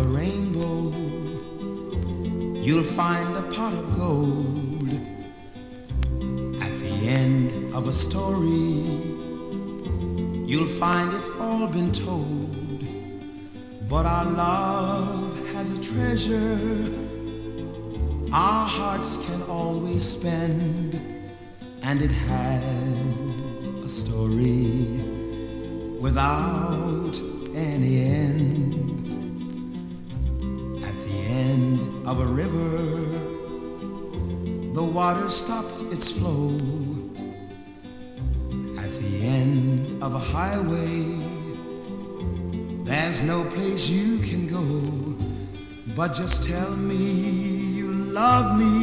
a rainbow, you'll find a pot of gold. At the end of a story, you'll find it's all been told. But our love has a treasure our hearts can always spend, and it has a story without any end. Of a river, the water stops its flow. At the end of a highway, there's no place you can go, but just tell me you love me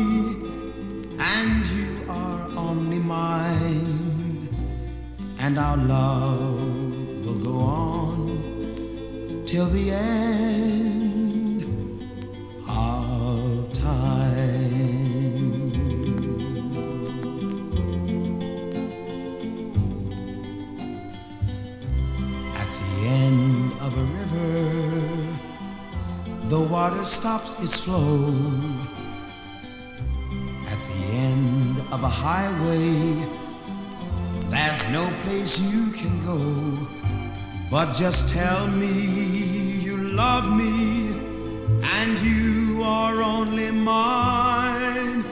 and you are only mine. And our love will go on till the end the water stops its flow. At the end of a highway there's no place you can go. But just tell me you love me and you are only mine.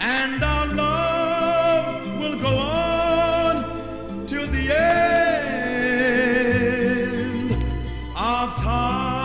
And our love will go on till the end of time.